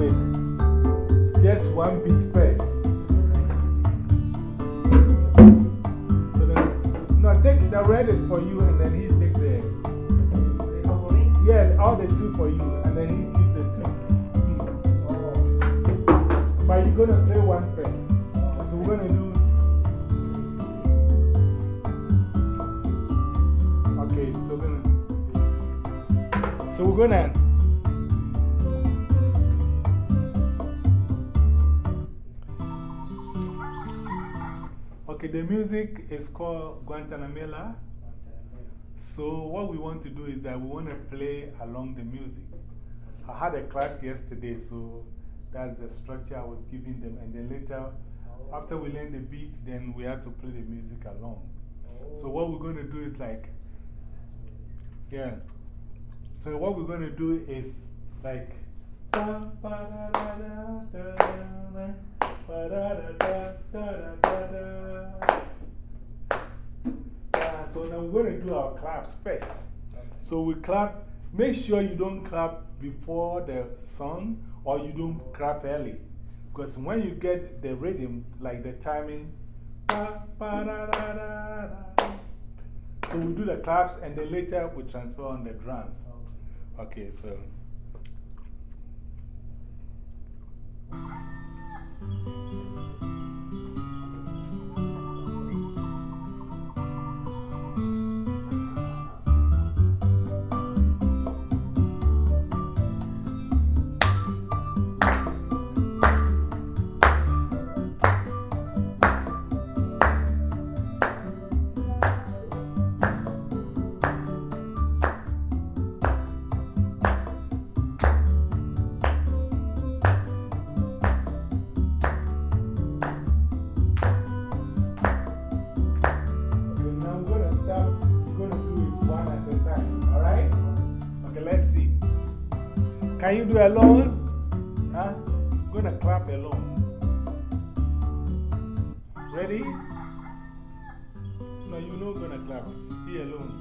with just one beat called Guantanamela. So, what we want to do is that we want to play along the music. I had a class yesterday, so that's the structure I was giving them. And then later, oh. after we learn the beat, then we have to play the music along. So, what we're going to do is like, yeah. So, what we're going to do is like, Uh, so now we're going to do our claps first. So we clap, make sure you don't clap before the song or you don't clap early. Because when you get the rhythm, like the timing, so we do the claps and then later we transfer on the drums. Okay, so. Can you do alone? Huh? To clap alone. Ready? No, you're not to clap. Be alone.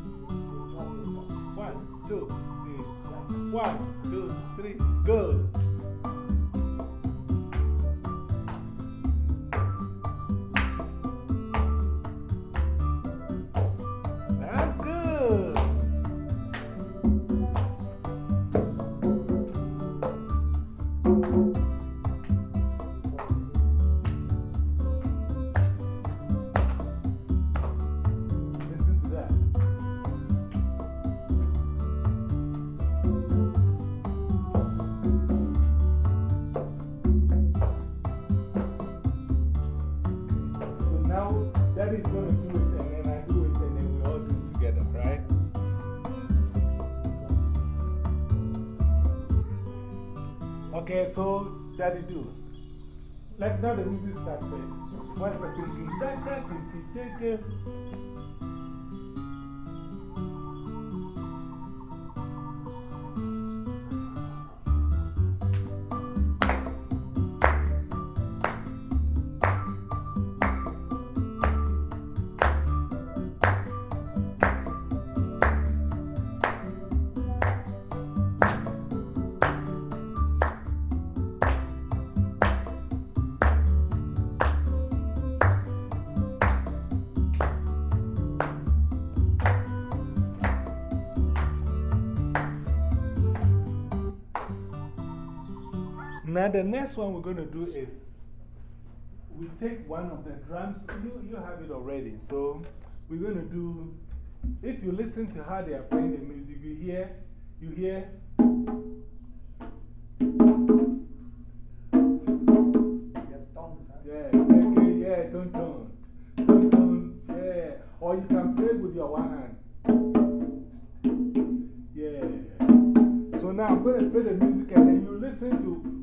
One, two, three. One, two, three. Go. So Daddy do. Let now the music start check, check, check. Now, the next one we're going to do is we take one of the drums. You, you have it already. So, we're going to do, if you listen to how they are playing the music, you hear, you hear.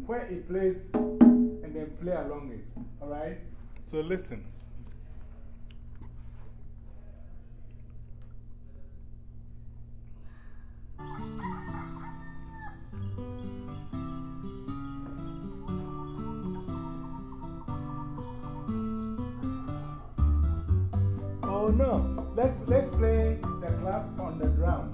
Where it plays and then play along it. Alright? So listen. Oh no, let's, let's play the clap on the drum.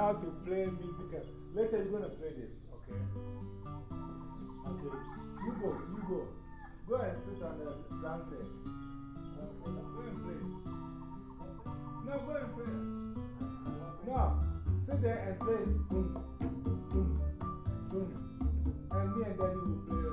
How to play music. Later, you're going to play this, okay? Okay. You go, you go. Go and sit on the downstairs. Go and play. No, go and play. No, sit there and play. Boom, boom, boom. And me and Daddy will play.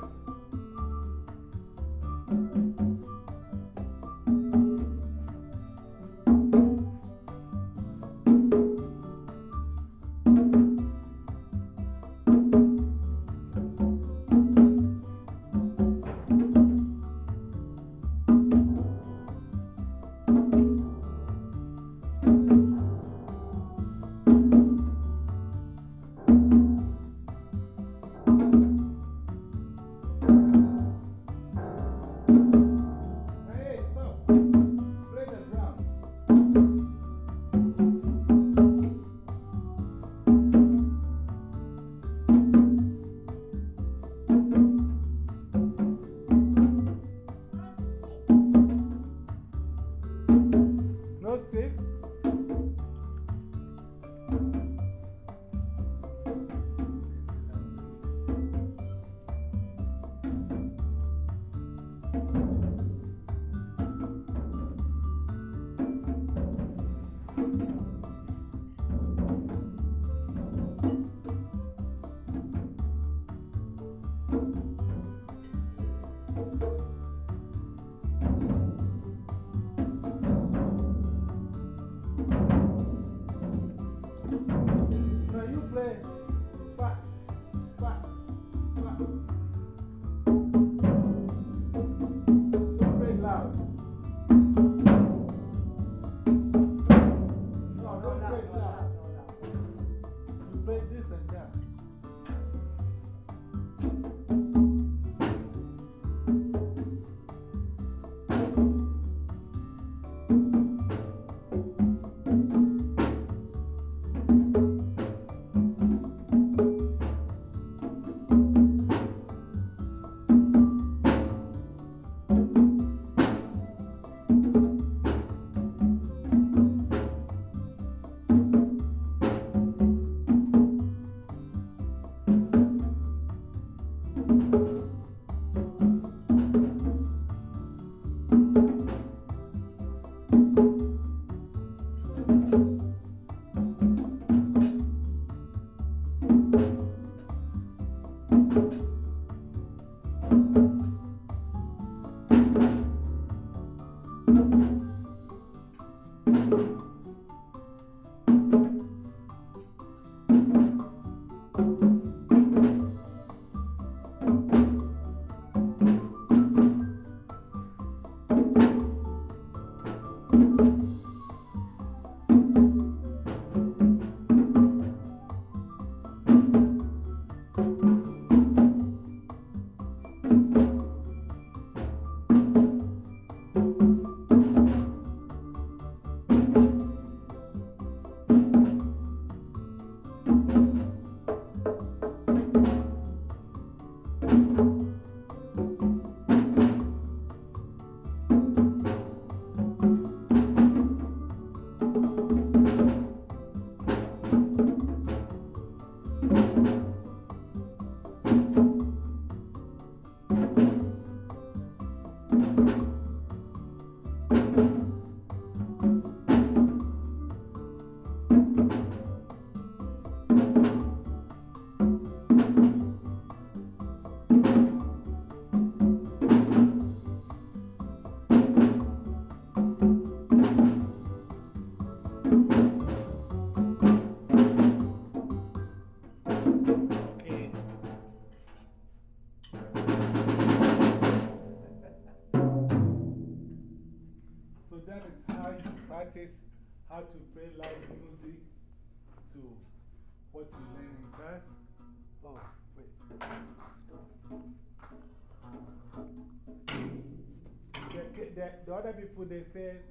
People, they said,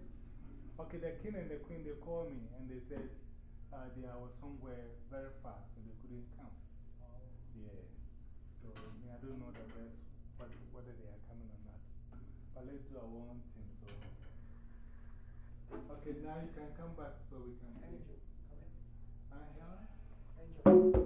okay, the king and the queen, they called me and they said uh, they were somewhere very far, so they couldn't come. Yeah. So I don't know the rest, what, whether they are coming or not. But let's do our own thing. So. Okay, now you can come back so we can. Angel, come in. Uh, Angel.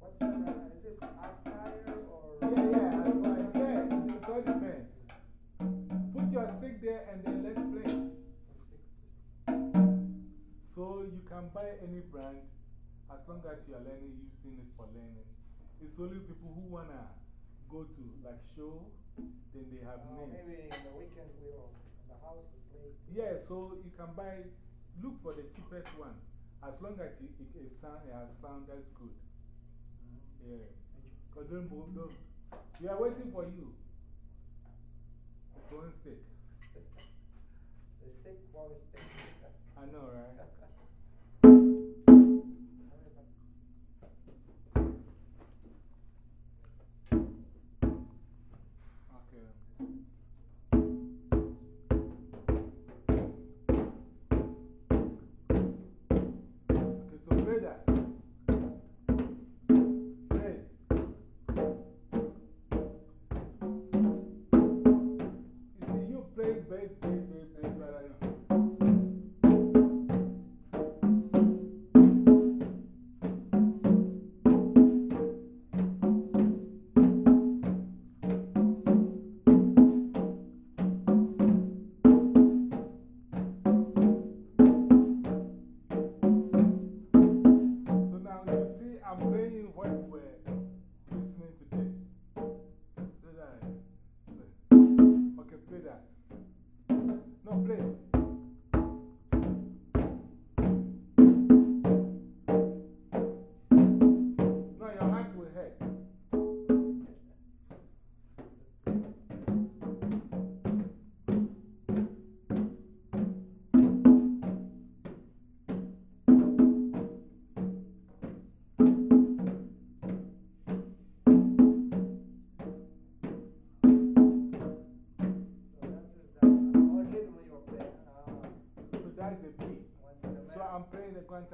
What's that? This aspire or? Yeah, yeah, aspire. Yeah, it all depends. Put your stick there and then let's play. So you can buy any brand as long as you are learning, using it for learning. It's only people who want to go to like show, then they have uh. Maybe in the weekend we will, in the house we play. Yeah, so you can buy, look for the cheapest one. As long as it, it, it, sound, it has sound, that's good. Yeah. Because don't don't. We are waiting for you. One stick. The stick, one stick. I know, right? Okay, that. basically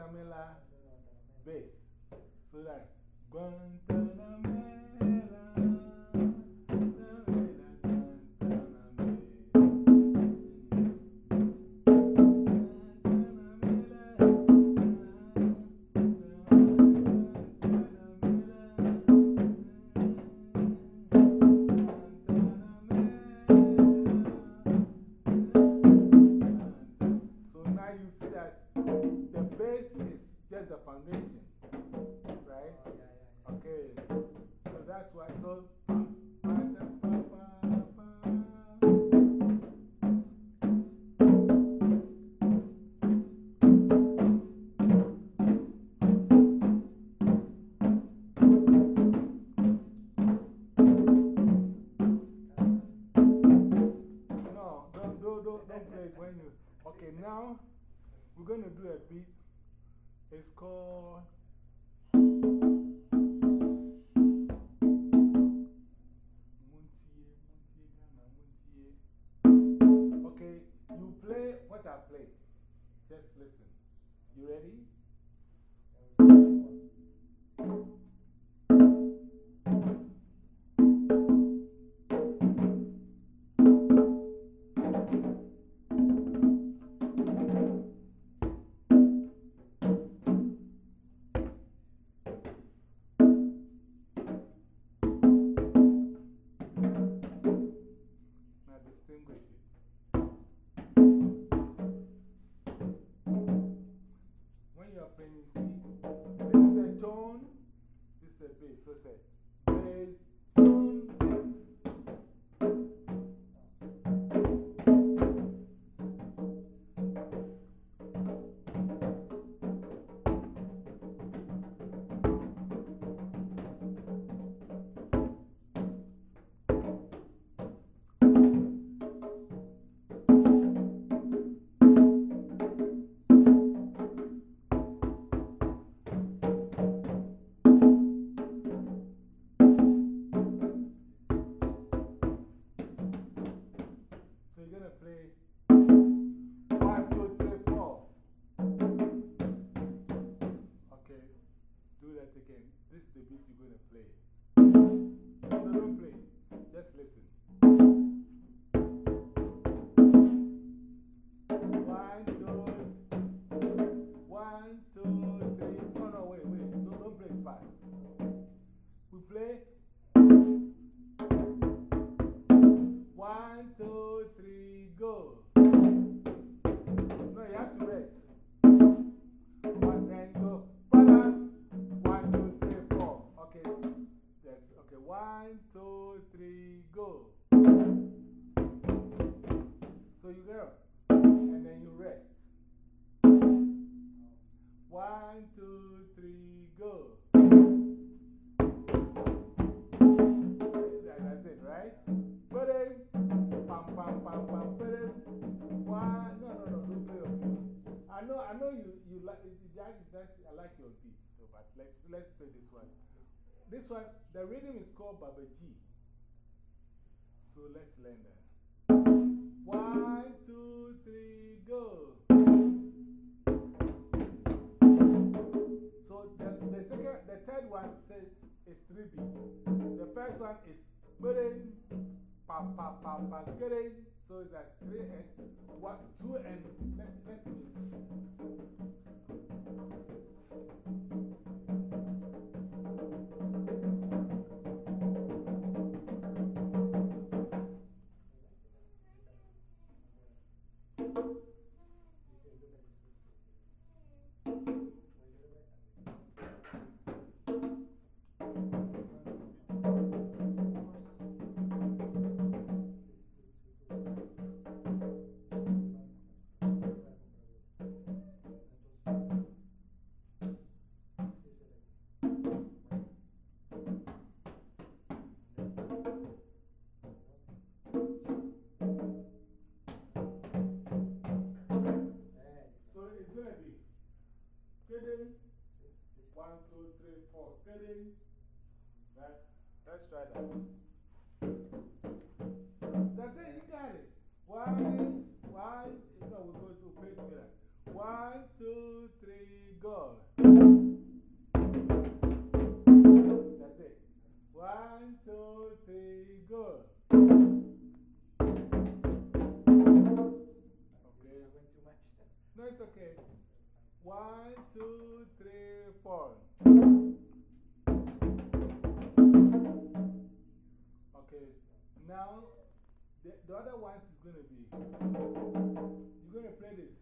camelar vez. that beat. It's called the beat you're going to play. No, don't play. Just listen. One, two, the is called Baba G. So let's learn that. One, two, three, go. So the, the second, the third one says is three beats. The first one is Gudin, pa pa pa pa Gudin. So it's like three and one, two and let's, let's do it. Two, three, four, Gudin. Right? Let's try that. That's it, you got it. One, one, no, we're going to play together. One, two, three, go. That's it. One, two, three, go. Okay. I went too much. No, it's okay. One, two, three, four. Okay, now the, the other one is going to be you're going to play this.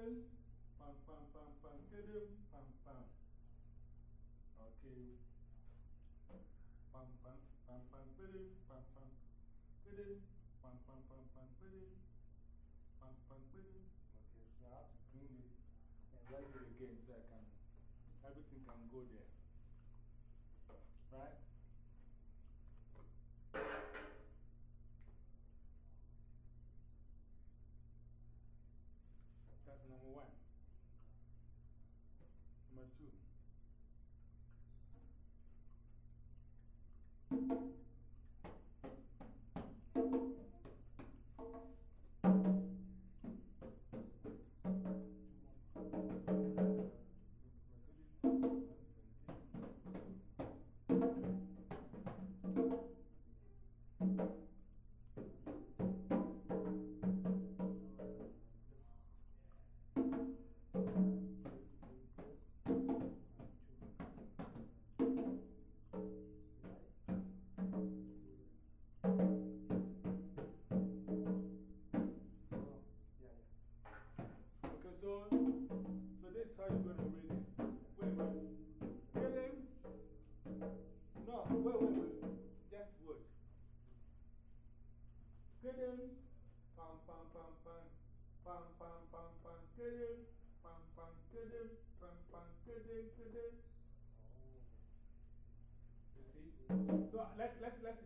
Pam pam pam pam good pam pam. Okay. Pam pam pam pam good pam pam good pam pam pam pam pam good. Okay, so I have to clean this and write it again so I can, everything can go there. Right? Pam, pam, get. Pam, pam, get in. You see? So let's, let's, let's.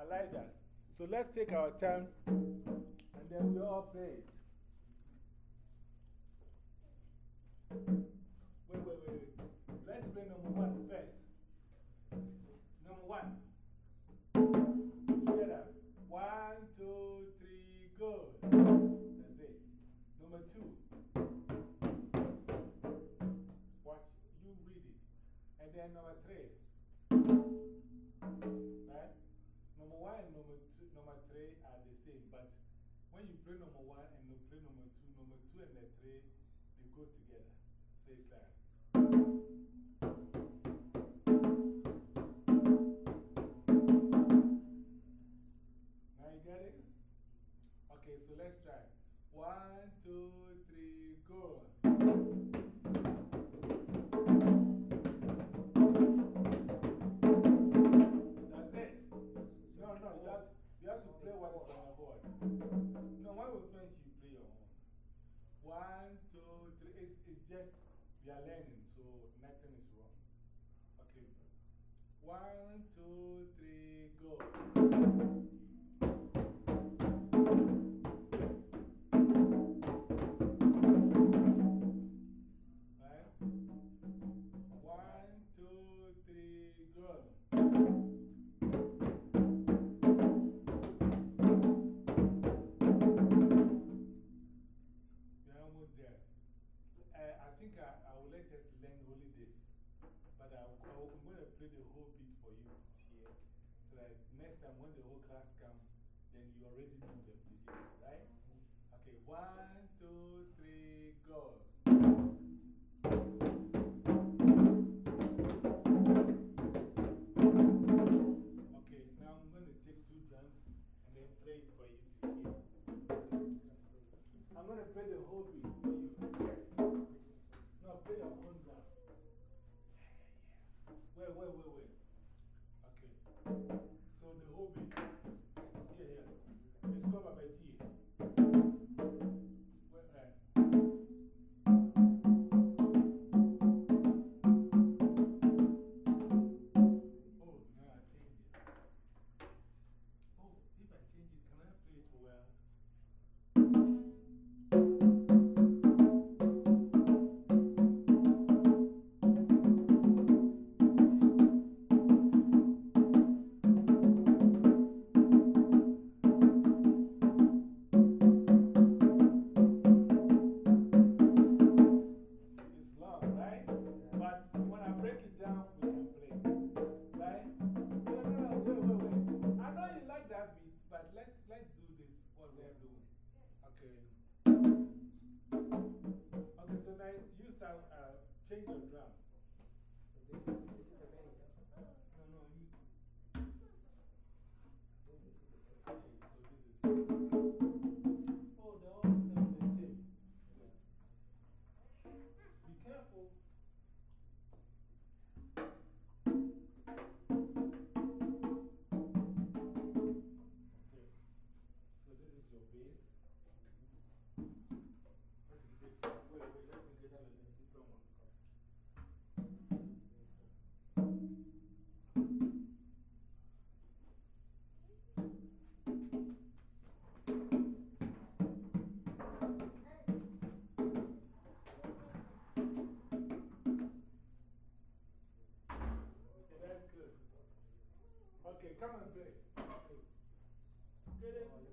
I, like that. So let's take our time and then we all play it. Wait, wait, wait. Let's play number one first. Number one. Together. One, two, three, go. That's it. Number two. Watch, you read it. And then number three. Three are the same, but when you play number one and you play number two, number two and the three, they go together. So it's like. Now you got it? Okay, so let's try. One, two, three, go. We you play your own. One, two, three. It's, it's just, we are learning, so nothing is wrong. Okay. One, two, three, go. Almost there. Uh, I think I, I will let us learn this. But I, I, am going to play the whole beat for you to hear. So that next time when the whole class comes, then you already know the video, right? Okay, one, two, three, go. Come and play. Get it?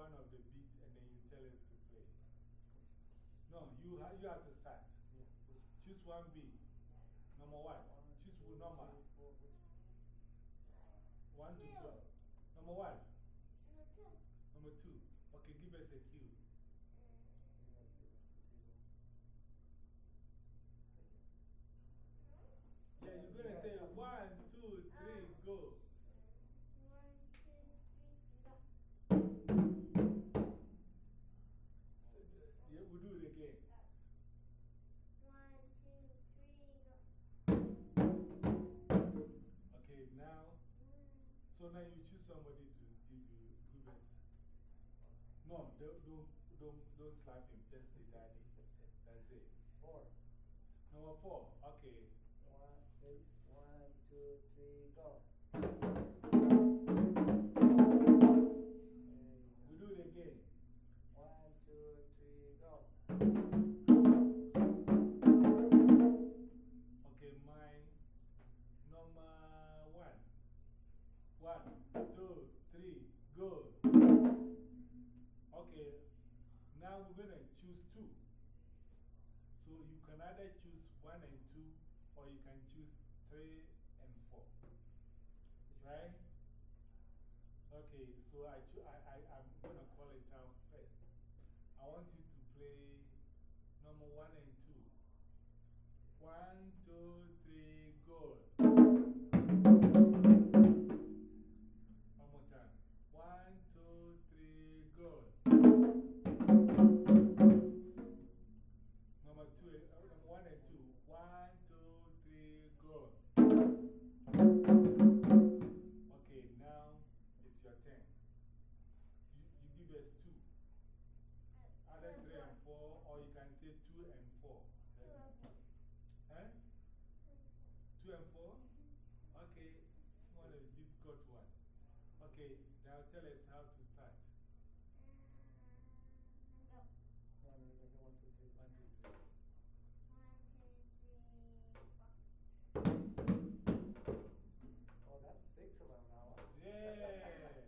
One of the beats and then you tell us to play. No, you, ha you have to start. Choose one beat. Number one. Choose one number. One to Two. Number one. Number two. Number two. Okay, give us a cue. Yeah, you're going to now you choose somebody to give you, us. No, don't, don't, don't, don't slap him. Just say daddy. That's it. Four. Number four. Okay. One, eight, one, two, three, go. Now we're going to choose two. So you can either choose one and two, or you can choose three and four. Right? Okay, so I I, I, I'm going to call it out first. I want you to play number one and two. One, two, three, go. Either three and four, or you can say two and four. Two and four. Eh? Two and four? Okay, one a difficult one. Okay, now tell us how to start. Uh, go. One, two, three, one, two, three. One, two, three. One, two, three, four. Oh, that's six of them now. huh? Yeah!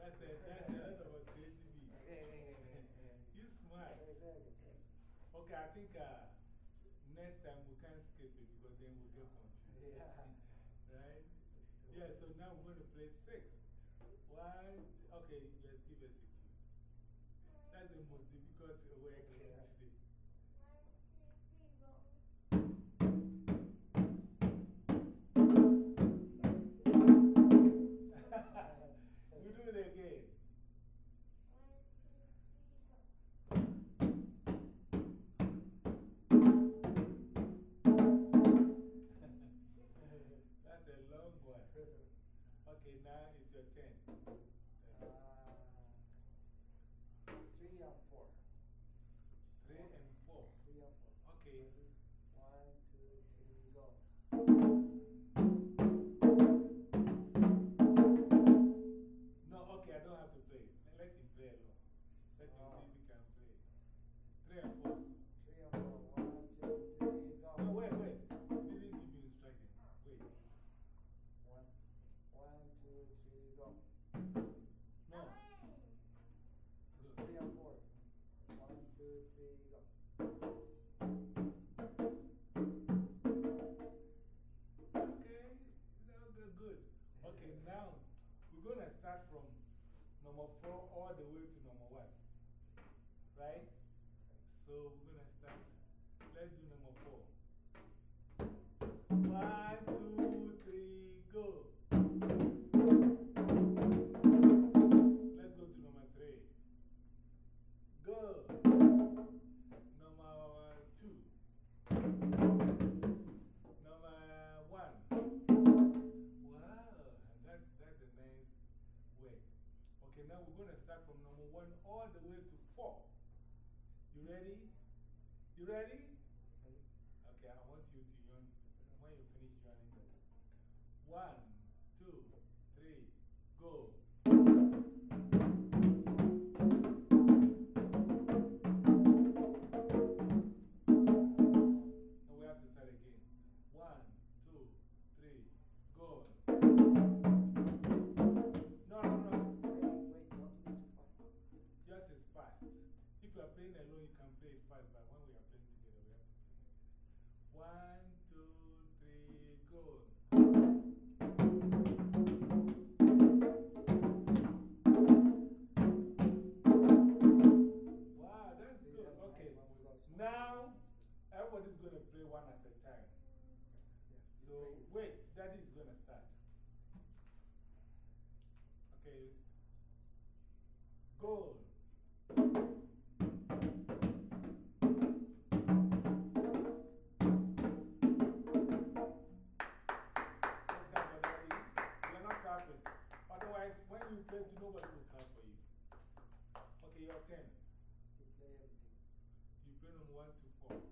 That's a, that's a lot of a crazy beat. Okay, okay, okay, okay. You smart. Exactly. Okay, I think uh, next time we can't skip it because then we'll get confused. Yeah. Right? Yeah, so now we're going to play six. One, okay, let's give us a cue. That's the most difficult work Yeah. Okay, now it's your turn. Uh, three and four. Three and four? Three and four. Okay. Now we're going to start from number four all the way to number one. Right? So we're going to start from number one all the way to four. You ready? You ready? Okay, I want you to yawn when you finish yawning. One, two, three, go. If you are playing alone, you can play it fast, but when we are playing together, we have to play it. One, two, three, go. Wow, that's good. Okay. nice when we go slow. Now, everybody's going to play one at a time. So, wait, daddy's going to start. Okay. You play, to nobody will clap for you. Okay, your turn. You play everything. You play number one to four.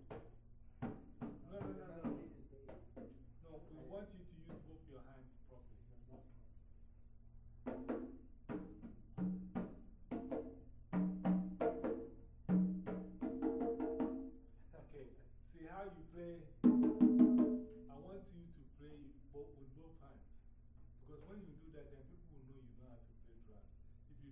No, no, no, no. This is big. No, we want you to use both your hands properly. Okay, see how you play?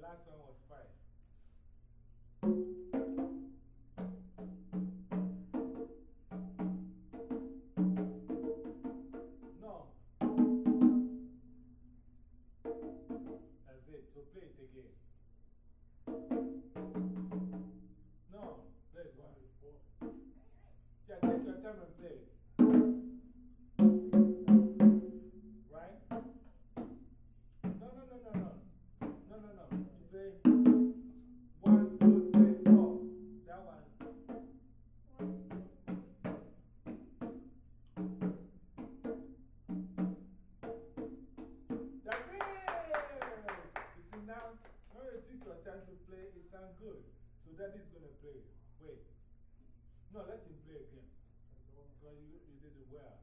last one was five. No. That's it. So play it again. No, play it one. Yeah, take your time and play it. Good. So daddy's going to play. Wait. No, let him play again. Because you, you did it well.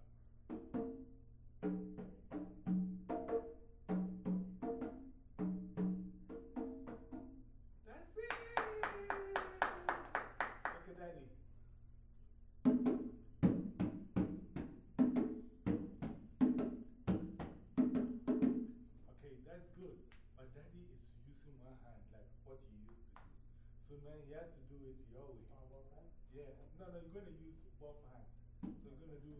Now he has to do it your way. Oh, hands? Yeah. No, no, you're going to use both hands. So you're going to do.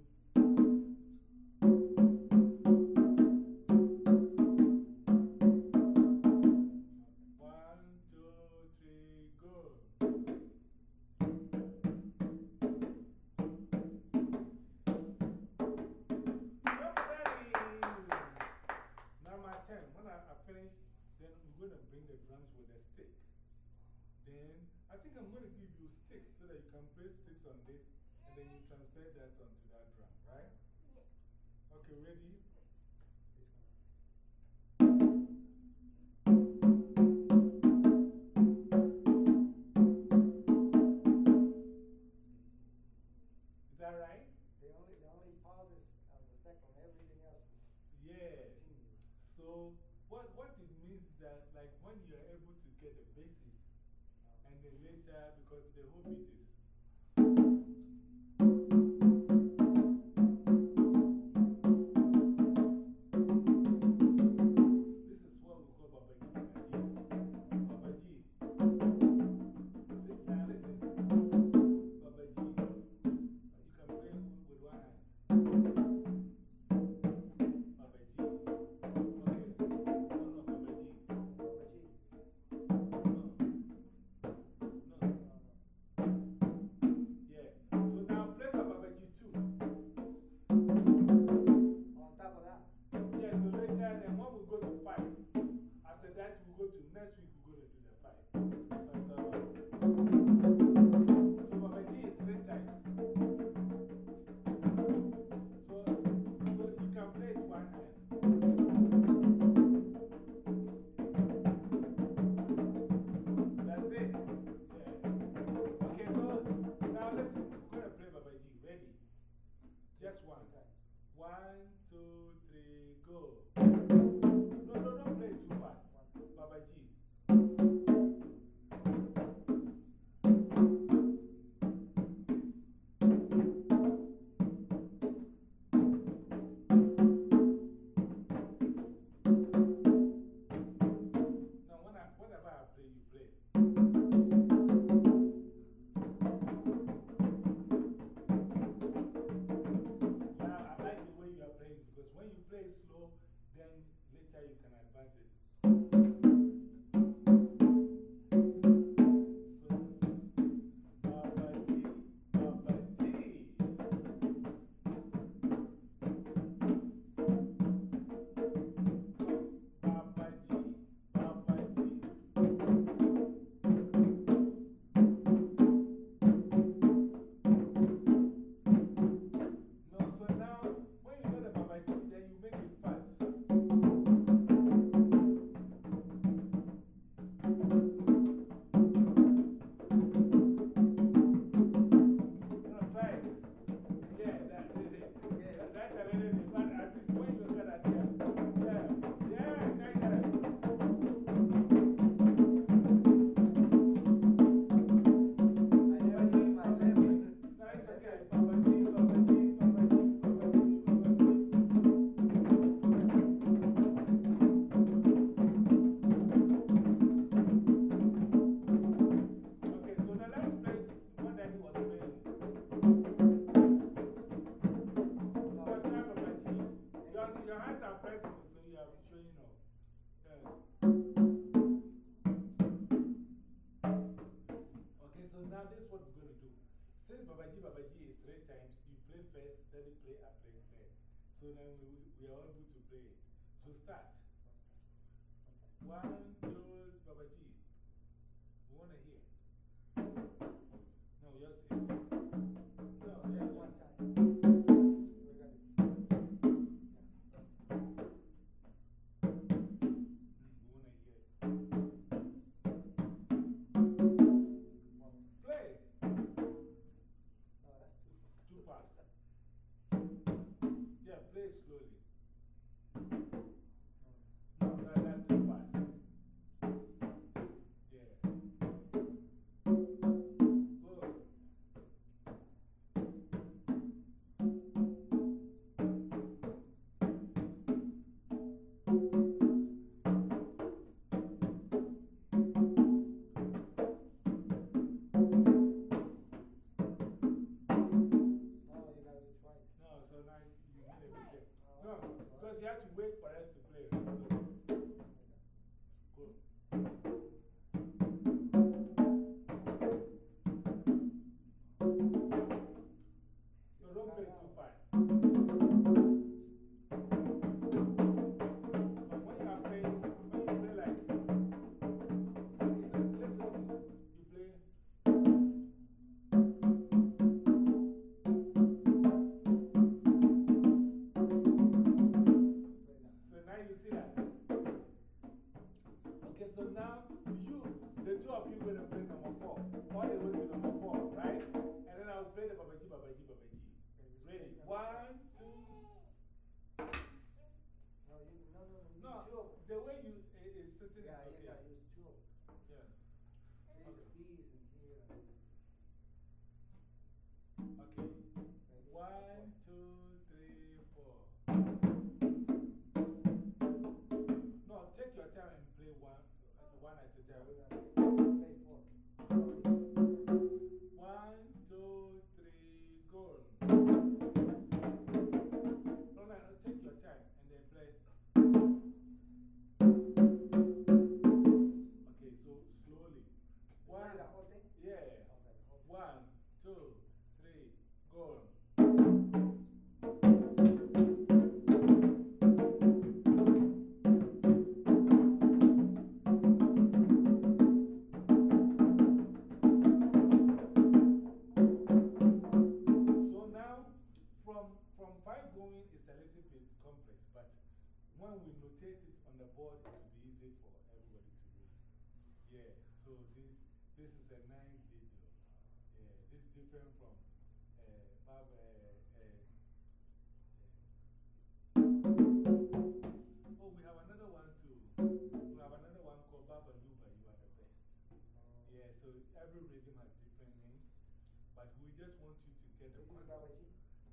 on this, and then you transfer that onto that drum, right? Yeah. Okay, ready? Is that right? The only, the only uh, everything else. Yeah. So, what, what it means that, like, when you're able to get the basis, um. and then later, because the whole beat So then we, we are able to play it. So start. One, two, Babaji. We want to hear.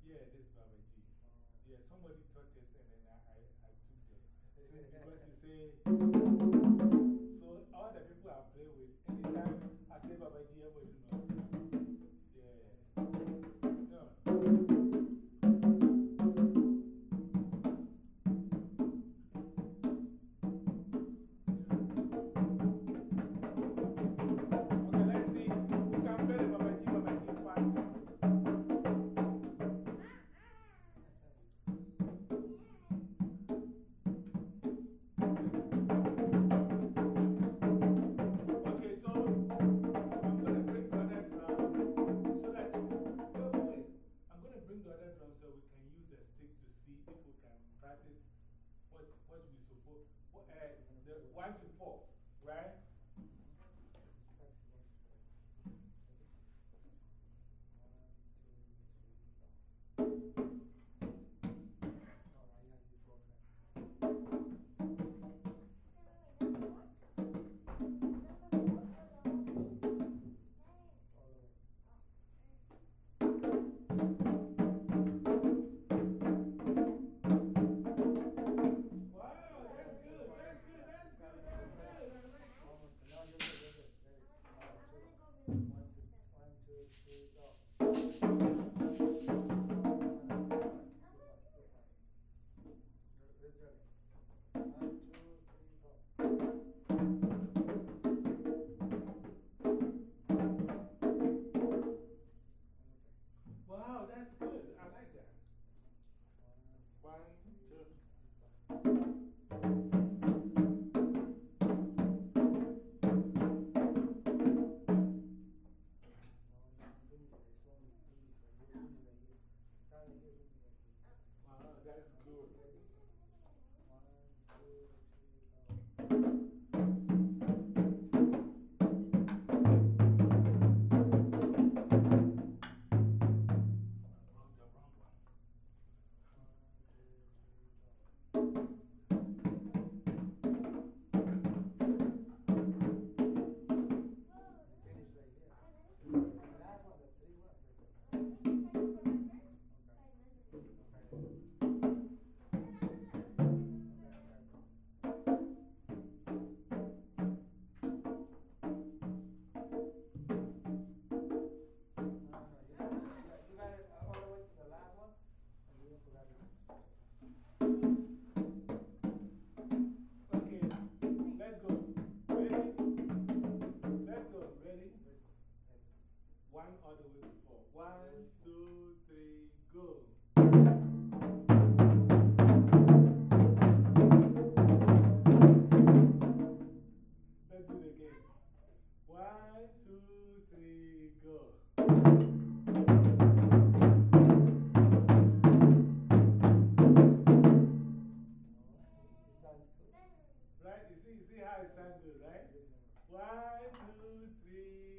Yeah, this is Baba G. Oh. Yeah, somebody taught this, and then I, I, I took it. Because you say. One, two, three,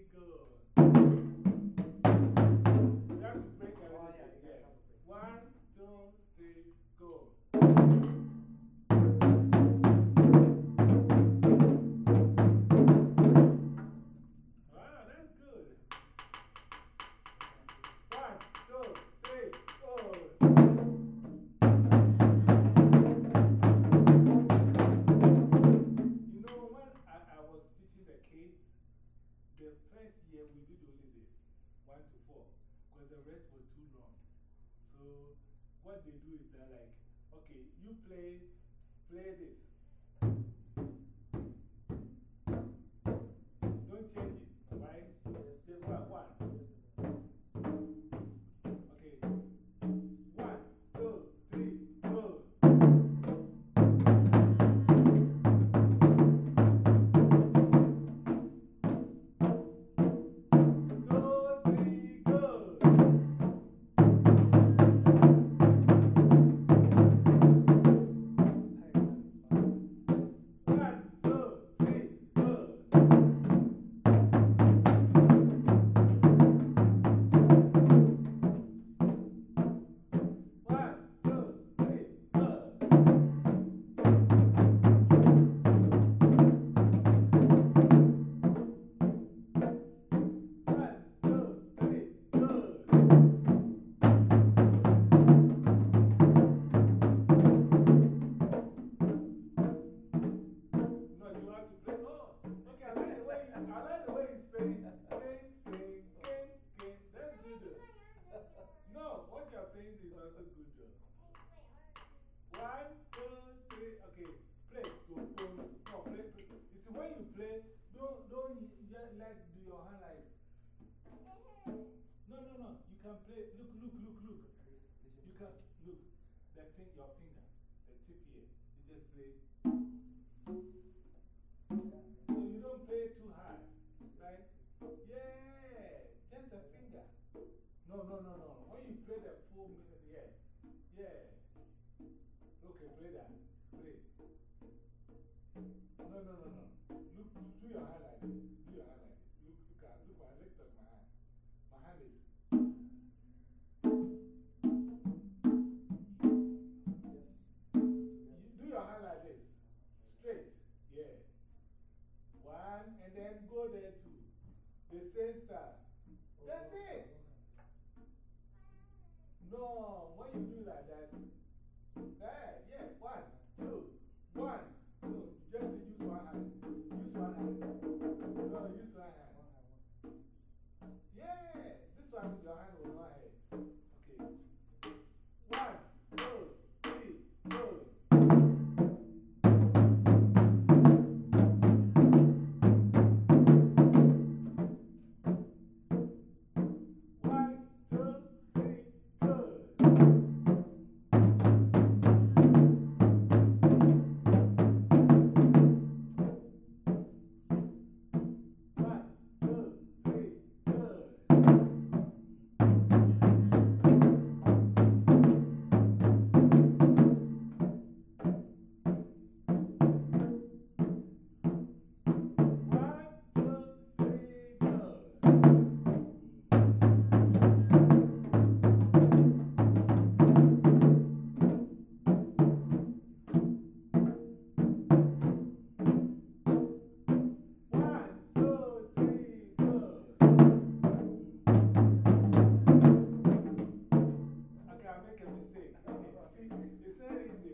What they do is they're like, okay, you play, play this. He's playing. Playing, playing, playing, playing. That's good. No, what you're playing is also good. One, two, three. Okay, play. Go, go. No, play, play. See, when you play, don't, don't just let your hand like. No, no, no. You can play. Look, look, look, look. You can, look. The thing, your finger, No, no, no. When you play the full minute, yeah. Yeah. Okay, play that. Play. No, no, no, no. Look, do your hand like this. Oh, no, when you do that, there, yeah, one, two, one,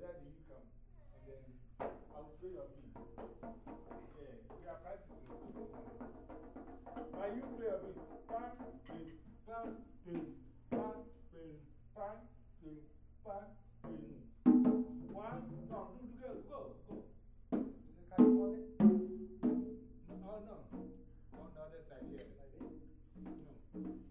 Daddy, you come. And then I'll play on beat. Yeah, we are practicing so But you pray on me. Bang, bing, bang. One, no, do girl, go, go. Is it kind of morning? Oh, no. On the other side, yeah. Like this? No.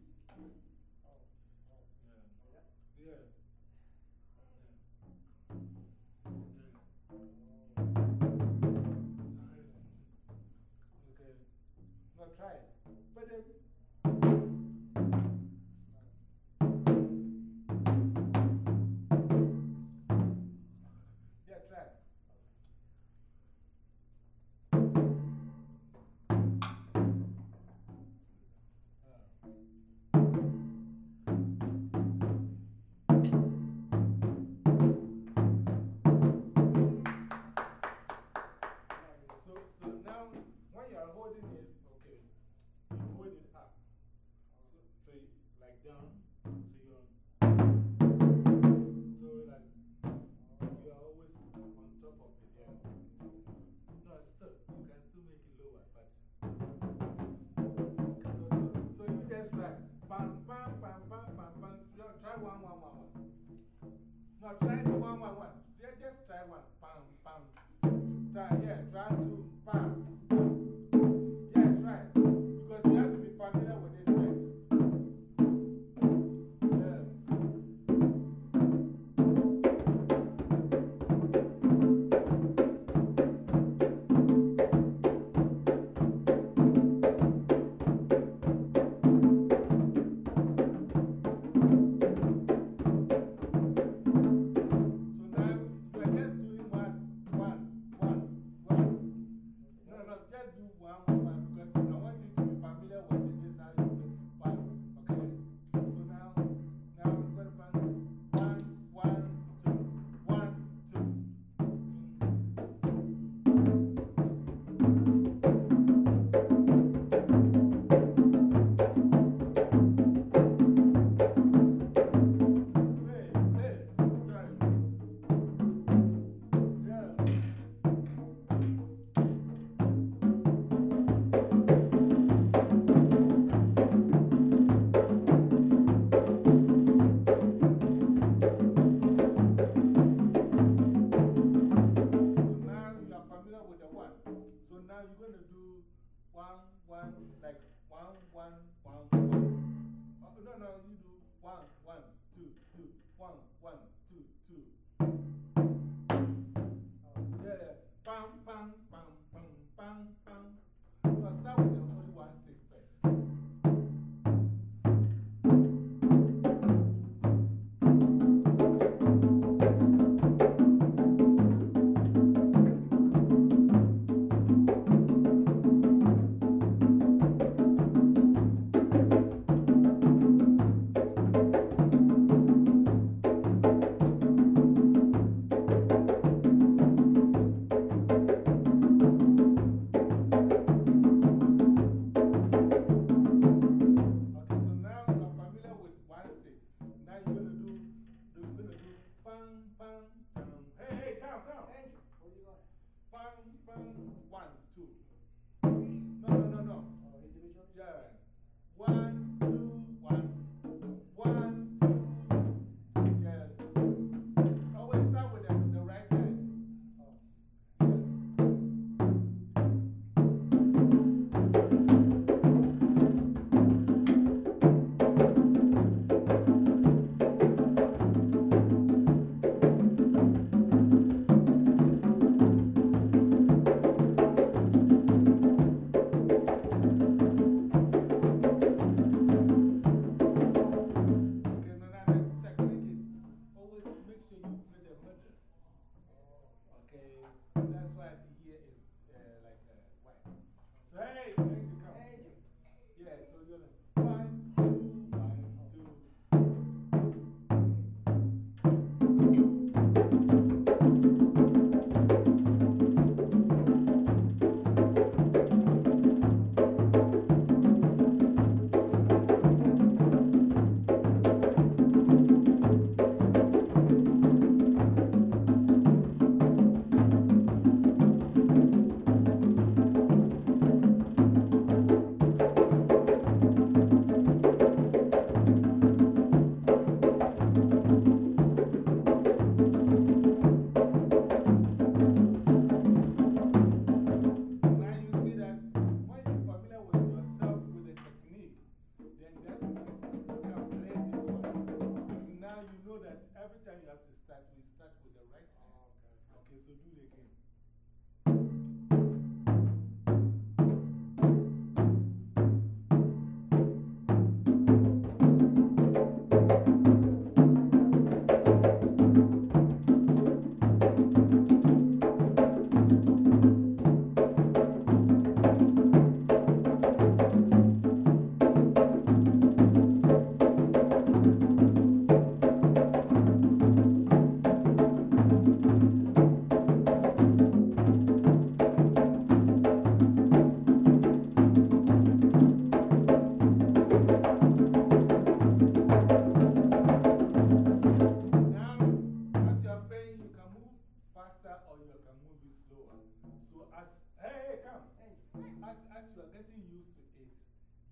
Are holding it, okay, you hold it up. So, so you, like down, so you're, so like, you are always on top of it, yeah. No, still, you can still make it lower, but. So, so you just try, bam, bam, bam, bam, bam, bam, try one, one, one, one. No, try the one, one, one. One, one, one. Oh, no, no, you do one, one, two, two, one, one, two, two. Yeah, yeah. Bam, bam, bam, bam, bam, bam. No, start with the as, hey, come. Hey. As, as you are getting used to it,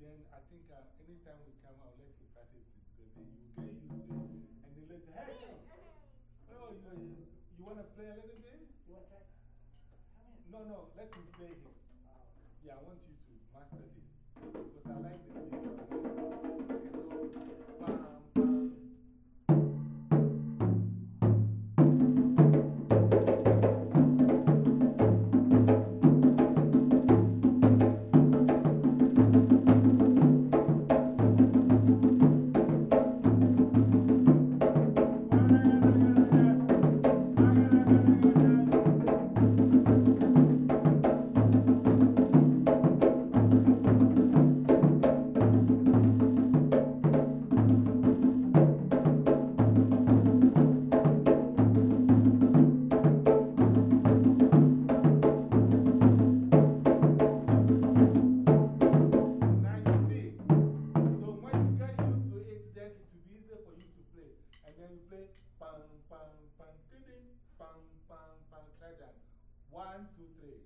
then I think uh, anytime we come, I'll let you practice it because then you get used to it. And then later, hey, come. Oh, you, you, you want to play a little bit? You want to try? Come in. No, no, let him play his. Oh. Yeah, I want you to master this. Because I like the way One, two, three.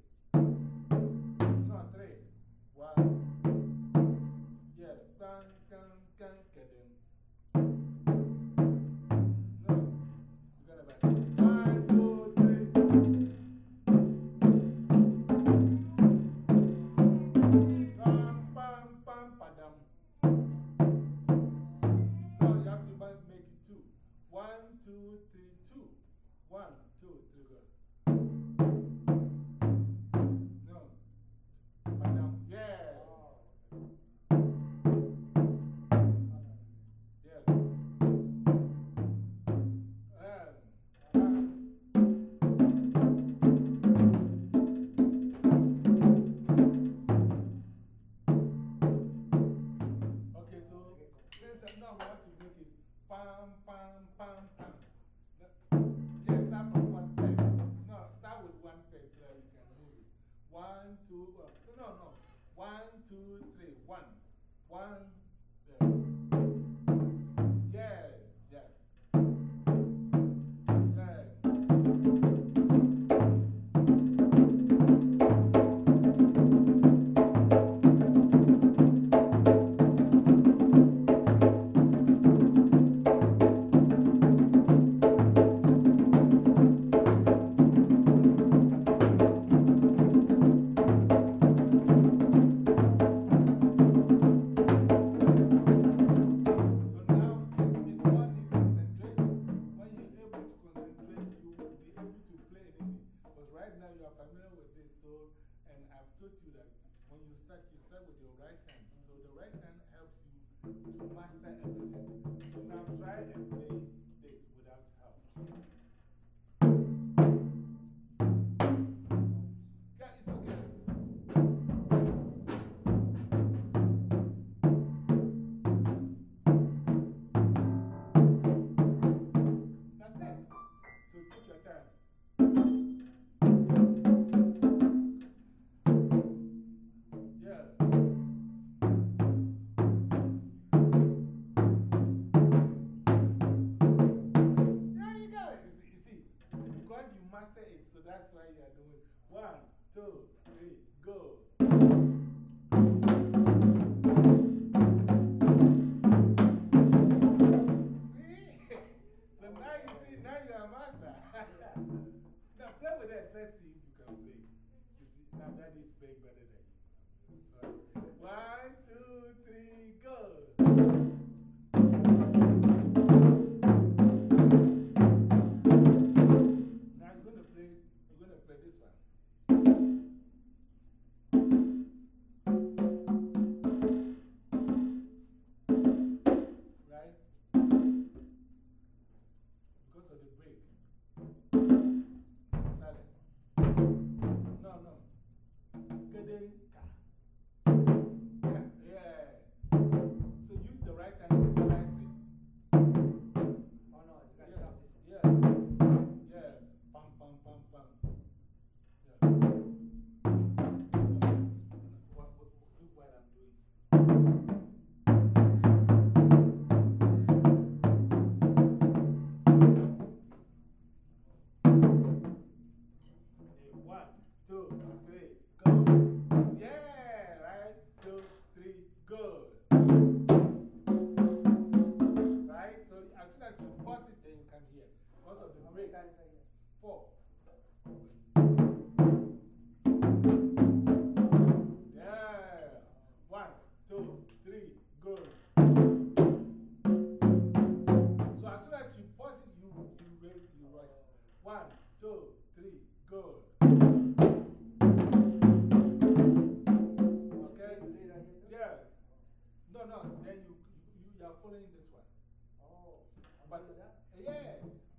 No, three. One. Yeah. Bang, gang, gang, kidding. No. You gotta back. One, two, three. Pam, pam, pam, padam. No, you have to make it two. One, two, three, two. One, two, three, go. Pam, pam, pam, pam. Yeah, start from one first. No, start with one first so that we can move it. One, two, uh, no, no, no. One, two, three, one. One, there. Your right hand. So the right hand helps you to master everything. So now try and play that's why you are doing one, two, three, go. See? So now you see, now you are a master. now play with us. Let's see if you can play. You that is playing better than you. I'm sorry. One, two, three, go.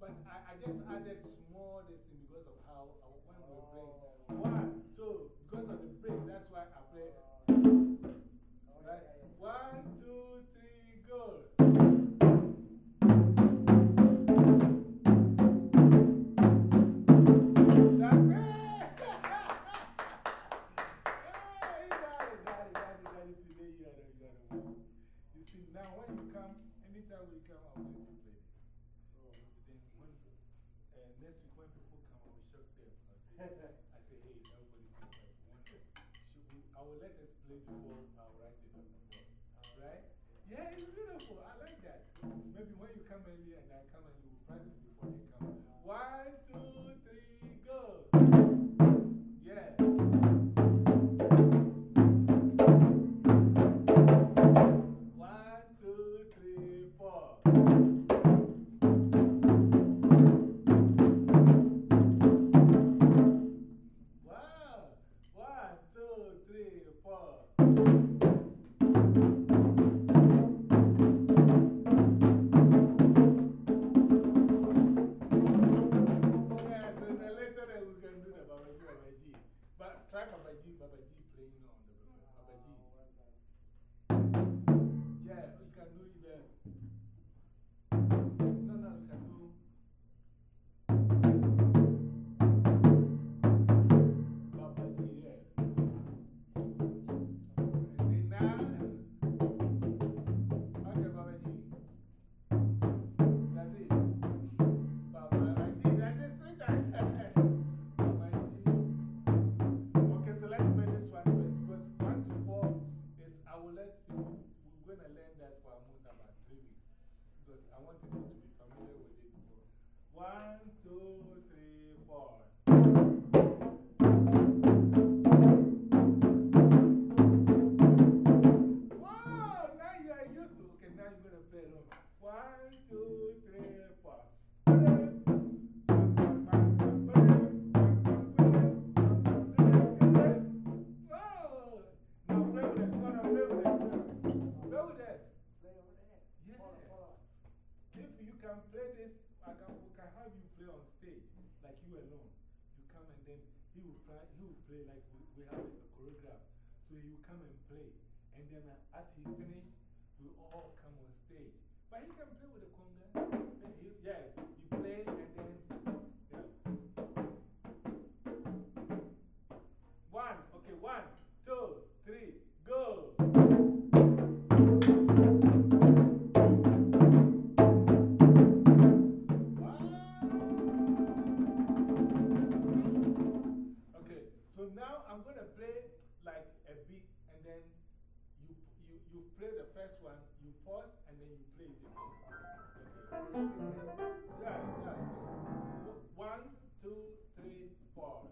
But I, I just added small this thing because of how, uh, when we play. One, two, because of the break, that's why I play. Right? One, two, three, go. I said, hey, everybody, like one. Should I will let us play before. Uh, Baba G playing on the Baba G. Ah, yeah. we have a choreograph. So he will come and play. And then uh, as he finishes, we all come on stage. But he can play with the conga. Yeah, I'm going to play like a beat and then you, you, you play the first one, you pause, and then you play it again. Okay. Yeah, yeah. So, one, two, three, four.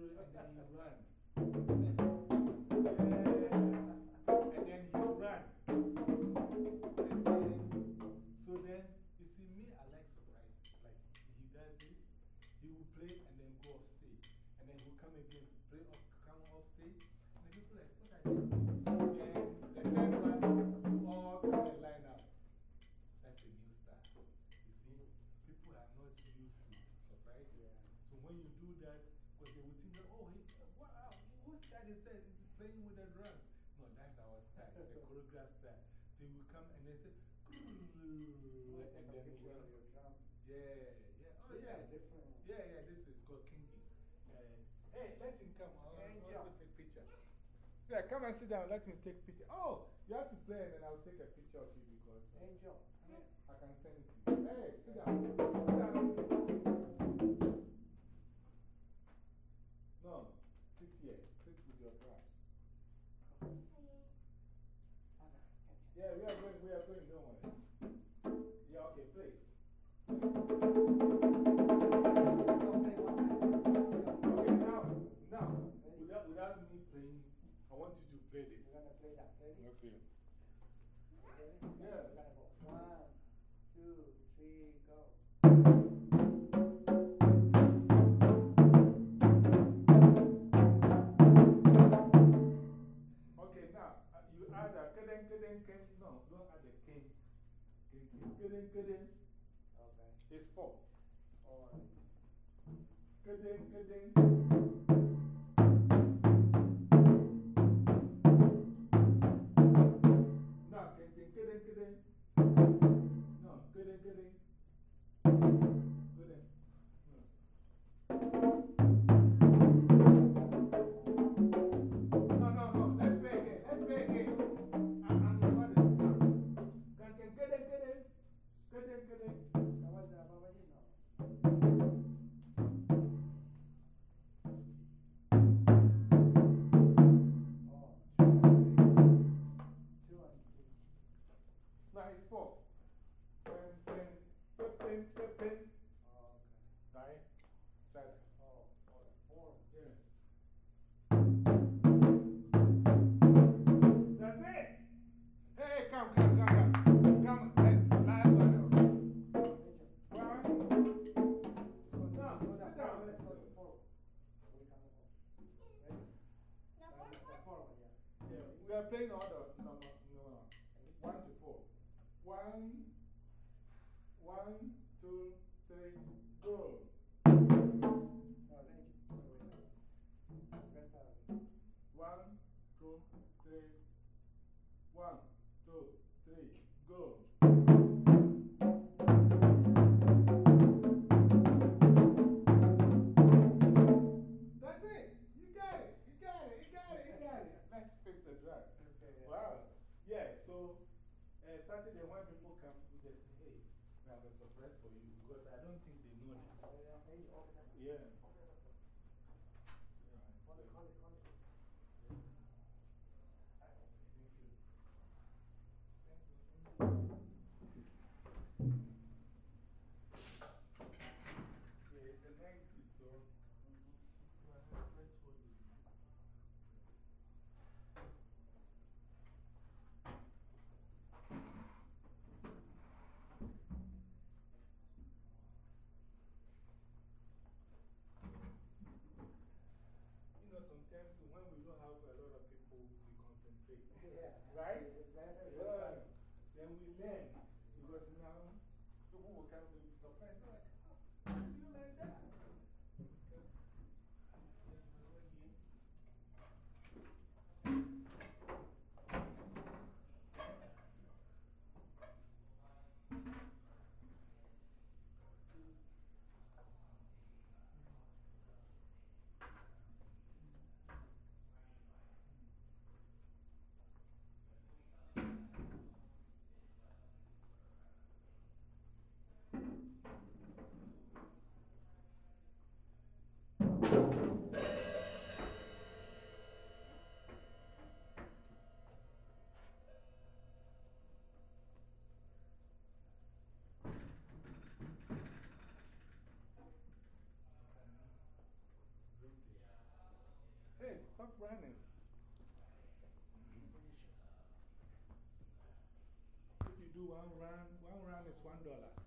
through and then he ran. Yeah. And then he ran. And then, so then, you see, me, I like surprises. Like, he does this, he will play and then go off stage. And then he will come again, play off, come off stage. And then people like, what are you doing Then the third one, all come and line up. That's a new start. You see, people are not used to surprises. Yeah. So when you do that, whose child is that? Is he playing with the drums? No, that's our style. It's a choreographed style. So you will come and they say, and then we will. Yeah, yeah. Oh, yeah. Different. Yeah, yeah, this is called kinky. Uh, hey, let him come. I'll Angel. also take picture. Yeah, come and sit down. Let me take picture. Oh, you have to play and then I'll take a picture of you because Angel, here. I can send it to you. Hey, sit down. Ready? Yeah. We're gonna go. One, two, three, go. Okay, now, uh, you add a keden, keden, ken. No, don't add a ken. Ken, ken, keden, keden. Okay. It's four. Alright. Keden, keden. So uh, Saturday when people come, we just say, hey, we have a surprise for you because I don't think they know this. Uh, people will come to be surprised. They're like, running. If you do one run, one run is one dollar.